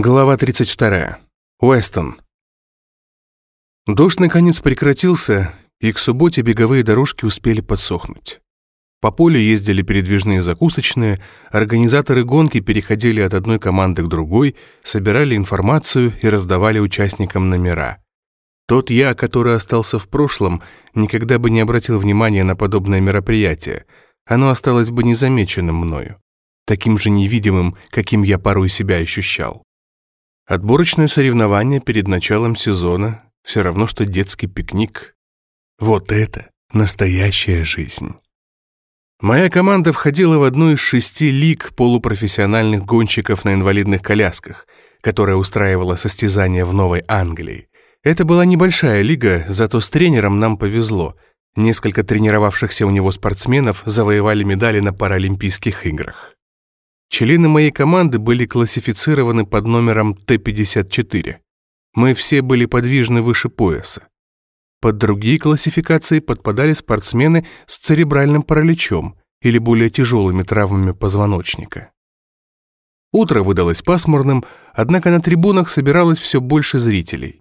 Глава 32. Уэстон. Дождь наконец прекратился, и к субботе беговые дорожки успели подсохнуть. По полю ездили передвижные закусочные, организаторы гонки переходили от одной команды к другой, собирали информацию и раздавали участникам номера. Тот я, который остался в прошлом, никогда бы не обратил внимания на подобное мероприятие. Оно осталось бы незамеченным мною, таким же невидимым, каким я порой себя ощущал. Отборочное соревнование перед началом сезона все равно, что детский пикник. Вот это настоящая жизнь. Моя команда входила в одну из шести лиг полупрофессиональных гонщиков на инвалидных колясках, которая устраивала состязания в Новой Англии. Это была небольшая лига, зато с тренером нам повезло. Несколько тренировавшихся у него спортсменов завоевали медали на Паралимпийских играх. Члены моей команды были классифицированы под номером Т-54. Мы все были подвижны выше пояса. Под другие классификации подпадали спортсмены с церебральным параличом или более тяжелыми травмами позвоночника. Утро выдалось пасмурным, однако на трибунах собиралось все больше зрителей.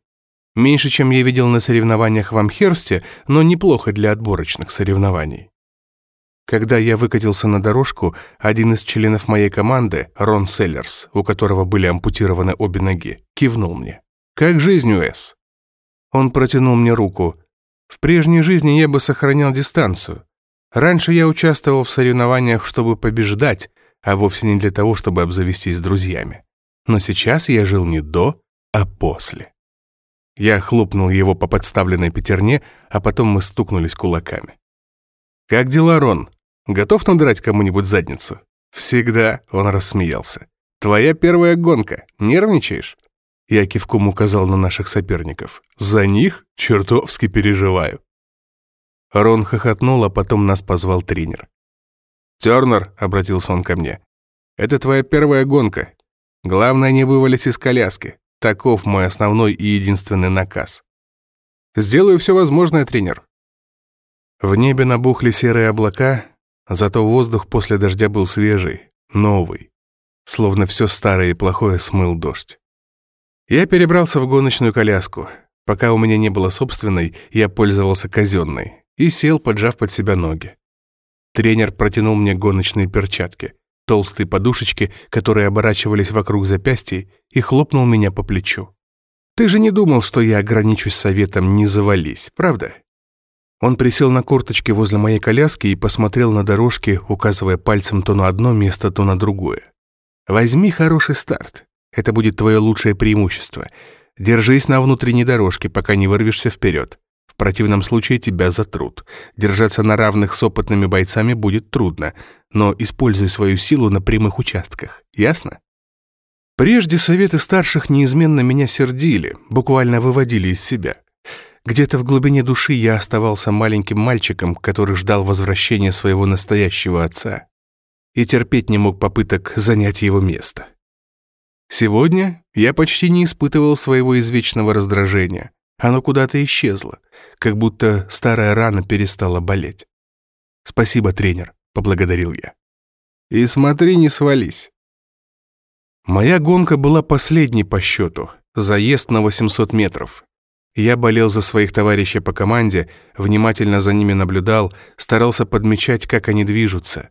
Меньше, чем я видел на соревнованиях в Амхерсте, но неплохо для отборочных соревнований. Когда я выкатился на дорожку, один из членов моей команды, Рон Селлерс, у которого были ампутированы обе ноги, кивнул мне. «Как жизнь, Уэс?» Он протянул мне руку. В прежней жизни я бы сохранял дистанцию. Раньше я участвовал в соревнованиях, чтобы побеждать, а вовсе не для того, чтобы обзавестись друзьями. Но сейчас я жил не до, а после. Я хлопнул его по подставленной пятерне, а потом мы стукнулись кулаками. «Как дела, Рон?» Готов надрать кому-нибудь задницу?» «Всегда», — он рассмеялся. «Твоя первая гонка. Нервничаешь?» Я кивком указал на наших соперников. «За них чертовски переживаю». Рон хохотнул, а потом нас позвал тренер. «Тёрнер», — обратился он ко мне, — «это твоя первая гонка. Главное, не вывались из коляски. Таков мой основной и единственный наказ. Сделаю все возможное, тренер». В небе набухли серые облака, Зато воздух после дождя был свежий, новый. Словно все старое и плохое смыл дождь. Я перебрался в гоночную коляску. Пока у меня не было собственной, я пользовался казенной и сел, поджав под себя ноги. Тренер протянул мне гоночные перчатки, толстые подушечки, которые оборачивались вокруг запястья, и хлопнул меня по плечу. «Ты же не думал, что я ограничусь советом «не завались», правда?» Он присел на корточки возле моей коляски и посмотрел на дорожки, указывая пальцем то на одно место, то на другое. «Возьми хороший старт. Это будет твое лучшее преимущество. Держись на внутренней дорожке, пока не вырвешься вперед. В противном случае тебя затрут. Держаться на равных с опытными бойцами будет трудно, но используй свою силу на прямых участках. Ясно?» Прежде советы старших неизменно меня сердили, буквально выводили из себя. Где-то в глубине души я оставался маленьким мальчиком, который ждал возвращения своего настоящего отца и терпеть не мог попыток занять его место. Сегодня я почти не испытывал своего извечного раздражения. Оно куда-то исчезло, как будто старая рана перестала болеть. «Спасибо, тренер», — поблагодарил я. «И смотри, не свались». Моя гонка была последней по счету, заезд на 800 метров, я болел за своих товарищей по команде, внимательно за ними наблюдал, старался подмечать, как они движутся.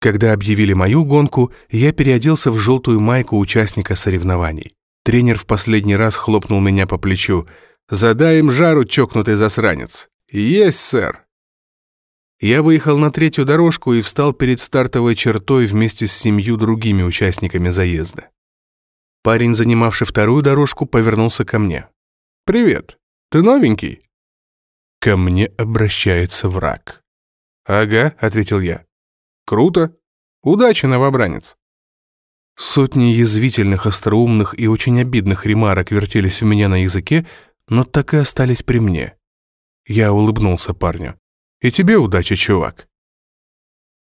Когда объявили мою гонку, я переоделся в желтую майку участника соревнований. Тренер в последний раз хлопнул меня по плечу. «Задай им жару, чокнутый засранец!» «Есть, сэр!» Я выехал на третью дорожку и встал перед стартовой чертой вместе с семью другими участниками заезда. Парень, занимавший вторую дорожку, повернулся ко мне. «Привет. Ты новенький?» Ко мне обращается враг. «Ага», — ответил я. «Круто. Удачи, новобранец». Сотни язвительных, остроумных и очень обидных ремарок вертелись у меня на языке, но так и остались при мне. Я улыбнулся парню. «И тебе удачи, чувак».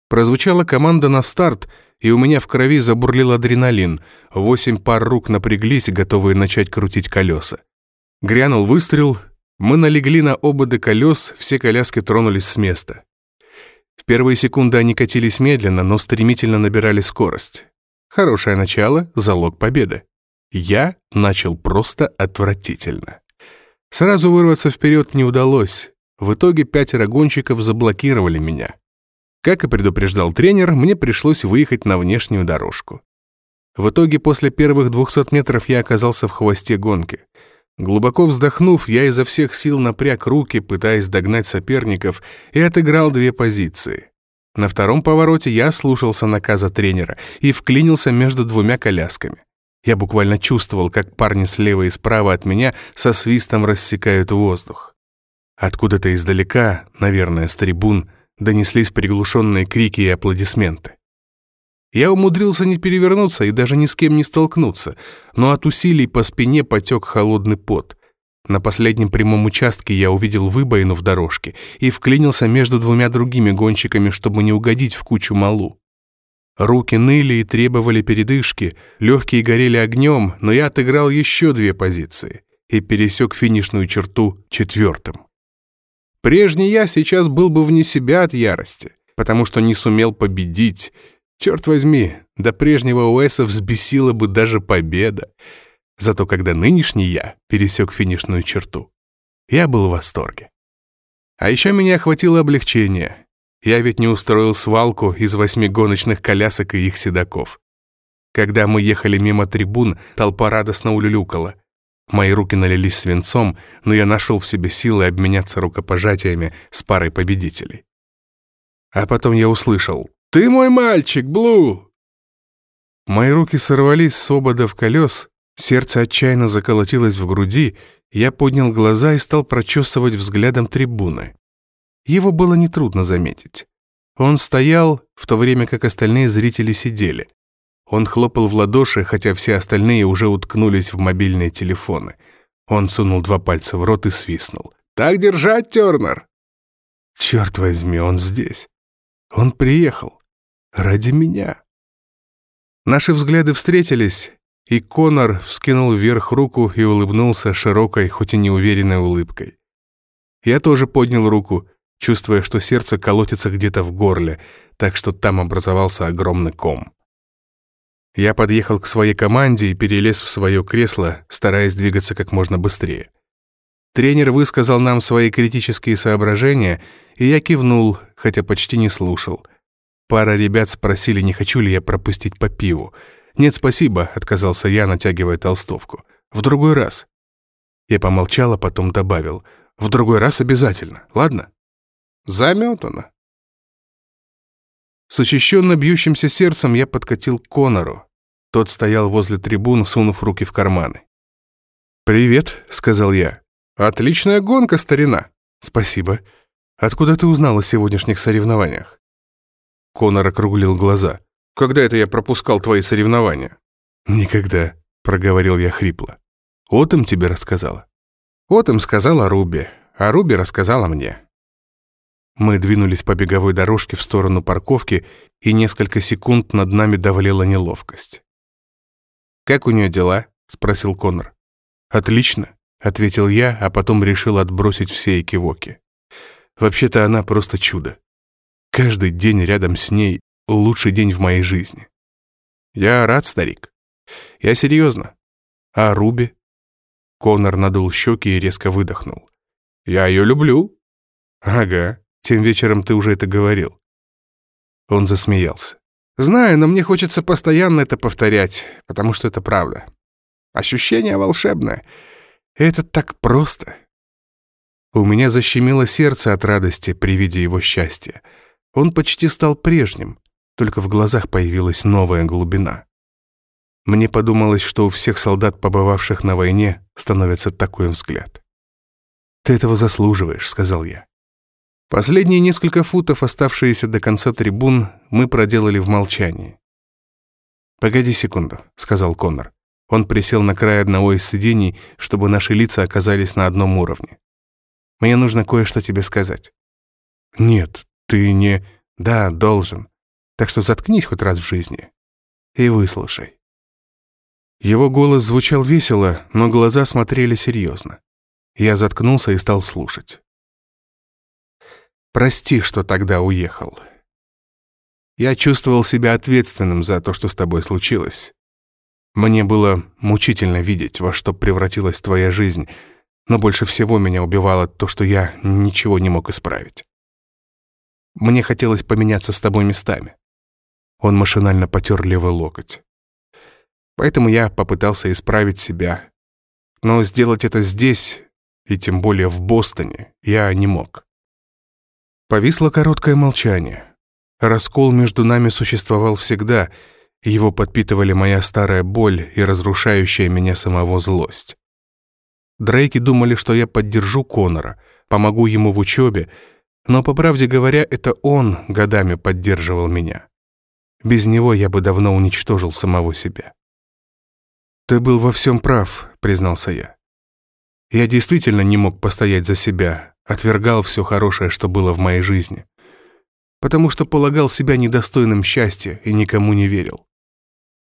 Прозвучала команда на старт, и у меня в крови забурлил адреналин. Восемь пар рук напряглись, готовые начать крутить колеса. Грянул выстрел, мы налегли на ободы колес, все коляски тронулись с места. В первые секунды они катились медленно, но стремительно набирали скорость. Хорошее начало — залог победы. Я начал просто отвратительно. Сразу вырваться вперед не удалось. В итоге пятеро гонщиков заблокировали меня. Как и предупреждал тренер, мне пришлось выехать на внешнюю дорожку. В итоге после первых 200 метров я оказался в хвосте гонки. Глубоко вздохнув, я изо всех сил напряг руки, пытаясь догнать соперников, и отыграл две позиции. На втором повороте я слушался наказа тренера и вклинился между двумя колясками. Я буквально чувствовал, как парни слева и справа от меня со свистом рассекают воздух. Откуда-то издалека, наверное, с трибун, донеслись приглушенные крики и аплодисменты. Я умудрился не перевернуться и даже ни с кем не столкнуться, но от усилий по спине потек холодный пот. На последнем прямом участке я увидел выбоину в дорожке и вклинился между двумя другими гонщиками, чтобы не угодить в кучу малу. Руки ныли и требовали передышки, легкие горели огнем, но я отыграл еще две позиции и пересек финишную черту четвертым. Прежний я сейчас был бы вне себя от ярости, потому что не сумел победить. Черт возьми, до прежнего Уэса взбесила бы даже победа. Зато когда нынешний я пересек финишную черту, я был в восторге. А еще меня охватило облегчение. Я ведь не устроил свалку из восьми гоночных колясок и их седаков. Когда мы ехали мимо трибун, толпа радостно улюлюкала. Мои руки налились свинцом, но я нашел в себе силы обменяться рукопожатиями с парой победителей. А потом я услышал «Ты мой мальчик, Блу!» Мои руки сорвались с ободов колес, сердце отчаянно заколотилось в груди, я поднял глаза и стал прочесывать взглядом трибуны. Его было нетрудно заметить. Он стоял, в то время как остальные зрители сидели. Он хлопал в ладоши, хотя все остальные уже уткнулись в мобильные телефоны. Он сунул два пальца в рот и свистнул. «Так держать, Тернер!» «Черт возьми, он здесь. Он приехал. Ради меня». Наши взгляды встретились, и Конор вскинул вверх руку и улыбнулся широкой, хоть и неуверенной улыбкой. Я тоже поднял руку, чувствуя, что сердце колотится где-то в горле, так что там образовался огромный ком. Я подъехал к своей команде и перелез в свое кресло, стараясь двигаться как можно быстрее. Тренер высказал нам свои критические соображения, и я кивнул, хотя почти не слушал. Пара ребят спросили, не хочу ли я пропустить по пиву. «Нет, спасибо», — отказался я, натягивая толстовку. «В другой раз». Я помолчал, а потом добавил. «В другой раз обязательно, ладно?» Заметано. С учащенно бьющимся сердцем я подкатил к Конору. Тот стоял возле трибун, сунув руки в карманы. «Привет», — сказал я. «Отличная гонка, старина». «Спасибо. Откуда ты узнал о сегодняшних соревнованиях?» Конор округлил глаза. «Когда это я пропускал твои соревнования?» «Никогда», — проговорил я хрипло. «Отом тебе рассказала?» «Отом сказала Руби, а Руби рассказала мне». Мы двинулись по беговой дорожке в сторону парковки, и несколько секунд над нами давлела неловкость. «Как у нее дела?» — спросил Конор. «Отлично», — ответил я, а потом решил отбросить все экивоки. «Вообще-то она просто чудо. Каждый день рядом с ней — лучший день в моей жизни. Я рад, старик. Я серьезно. А Руби?» Конор надул щеки и резко выдохнул. «Я ее люблю». «Ага, тем вечером ты уже это говорил». Он засмеялся. «Знаю, но мне хочется постоянно это повторять, потому что это правда. Ощущение волшебное. Это так просто». У меня защемило сердце от радости при виде его счастья. Он почти стал прежним, только в глазах появилась новая глубина. Мне подумалось, что у всех солдат, побывавших на войне, становится такой взгляд. «Ты этого заслуживаешь», — сказал я. Последние несколько футов, оставшиеся до конца трибун, мы проделали в молчании. «Погоди секунду», — сказал Коннор. Он присел на край одного из сидений, чтобы наши лица оказались на одном уровне. «Мне нужно кое-что тебе сказать». «Нет, ты не...» «Да, должен. Так что заткнись хоть раз в жизни и выслушай». Его голос звучал весело, но глаза смотрели серьезно. Я заткнулся и стал слушать. Прости, что тогда уехал. Я чувствовал себя ответственным за то, что с тобой случилось. Мне было мучительно видеть, во что превратилась твоя жизнь, но больше всего меня убивало то, что я ничего не мог исправить. Мне хотелось поменяться с тобой местами. Он машинально потер левый локоть. Поэтому я попытался исправить себя. Но сделать это здесь, и тем более в Бостоне, я не мог. Повисло короткое молчание. Раскол между нами существовал всегда, его подпитывали моя старая боль и разрушающая меня самого злость. Дрейки думали, что я поддержу Конора, помогу ему в учебе, но, по правде говоря, это он годами поддерживал меня. Без него я бы давно уничтожил самого себя. «Ты был во всем прав», — признался я. «Я действительно не мог постоять за себя, отвергал все хорошее, что было в моей жизни, потому что полагал себя недостойным счастья и никому не верил.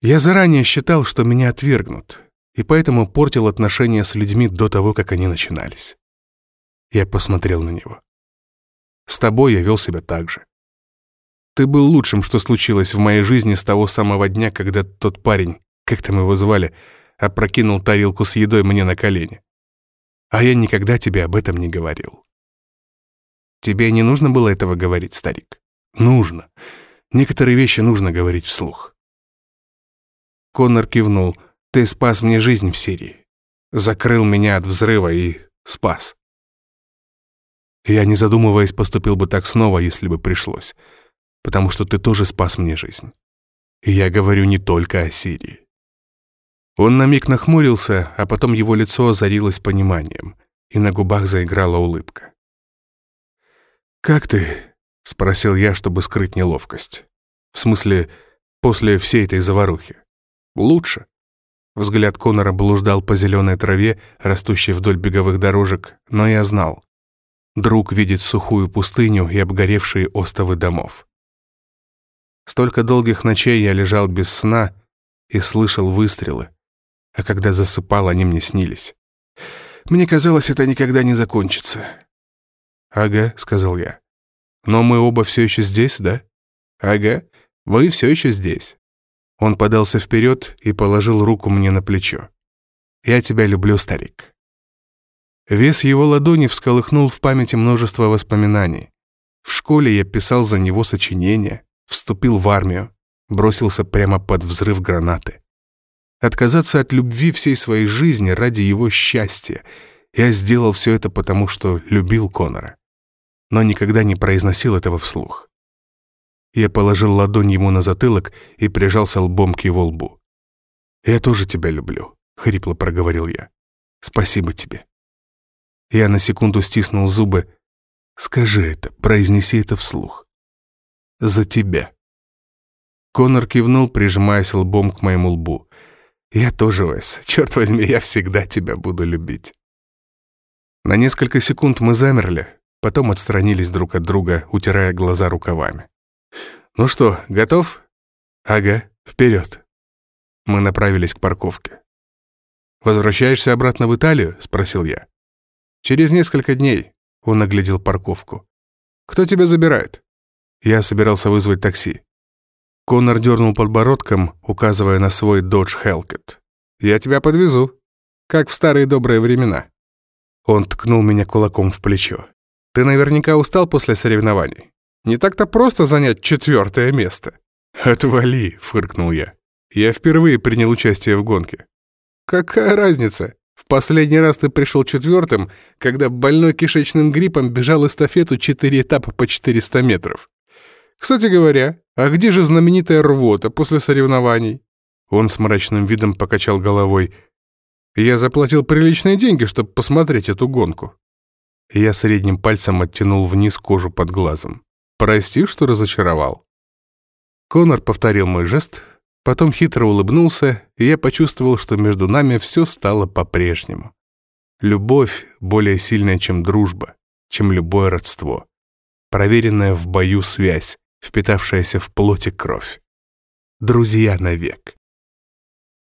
Я заранее считал, что меня отвергнут, и поэтому портил отношения с людьми до того, как они начинались. Я посмотрел на него. С тобой я вел себя так же. Ты был лучшим, что случилось в моей жизни с того самого дня, когда тот парень, как там его звали, опрокинул тарелку с едой мне на колени. А я никогда тебе об этом не говорил. Тебе не нужно было этого говорить, старик? Нужно. Некоторые вещи нужно говорить вслух. Коннор кивнул. Ты спас мне жизнь в Сирии. Закрыл меня от взрыва и спас. Я, не задумываясь, поступил бы так снова, если бы пришлось. Потому что ты тоже спас мне жизнь. И я говорю не только о Сирии. Он на миг нахмурился, а потом его лицо озарилось пониманием, и на губах заиграла улыбка. «Как ты?» — спросил я, чтобы скрыть неловкость. В смысле, после всей этой заварухи. «Лучше». Взгляд Конора блуждал по зеленой траве, растущей вдоль беговых дорожек, но я знал. Друг видит сухую пустыню и обгоревшие остовы домов. Столько долгих ночей я лежал без сна и слышал выстрелы, а когда засыпал, они мне снились. Мне казалось, это никогда не закончится. «Ага», — сказал я. «Но мы оба все еще здесь, да?» «Ага, мы все еще здесь». Он подался вперед и положил руку мне на плечо. «Я тебя люблю, старик». Вес его ладони всколыхнул в памяти множество воспоминаний. В школе я писал за него сочинения, вступил в армию, бросился прямо под взрыв гранаты. Отказаться от любви всей своей жизни ради его счастья. Я сделал все это потому, что любил Конора. Но никогда не произносил этого вслух. Я положил ладонь ему на затылок и прижался лбом к его лбу. «Я тоже тебя люблю», — хрипло проговорил я. «Спасибо тебе». Я на секунду стиснул зубы. «Скажи это, произнеси это вслух. За тебя». Конор кивнул, прижимаясь лбом к моему лбу. «Я тоже, Уэс. Черт возьми, я всегда тебя буду любить». На несколько секунд мы замерли, потом отстранились друг от друга, утирая глаза рукавами. «Ну что, готов?» «Ага, вперед». Мы направились к парковке. «Возвращаешься обратно в Италию?» — спросил я. «Через несколько дней», — он оглядел парковку. «Кто тебя забирает?» Я собирался вызвать такси. Конор дернул подбородком, указывая на свой Dodge Hellcat. «Я тебя подвезу. Как в старые добрые времена». Он ткнул меня кулаком в плечо. «Ты наверняка устал после соревнований. Не так-то просто занять четвертое место». «Отвали», — фыркнул я. «Я впервые принял участие в гонке». «Какая разница? В последний раз ты пришел четвертым, когда больной кишечным гриппом бежал эстафету четыре этапа по 400 метров. Кстати говоря, а где же знаменитая рвота после соревнований? Он с мрачным видом покачал головой. Я заплатил приличные деньги, чтобы посмотреть эту гонку. Я средним пальцем оттянул вниз кожу под глазом. Прости, что разочаровал. Конор повторил мой жест, Потом хитро улыбнулся, и я почувствовал, что между нами все стало по-прежнему. Любовь более сильная, чем дружба, чем любое родство. Проверенная в бою связь, впитавшаяся в плоти кровь. Друзья навек.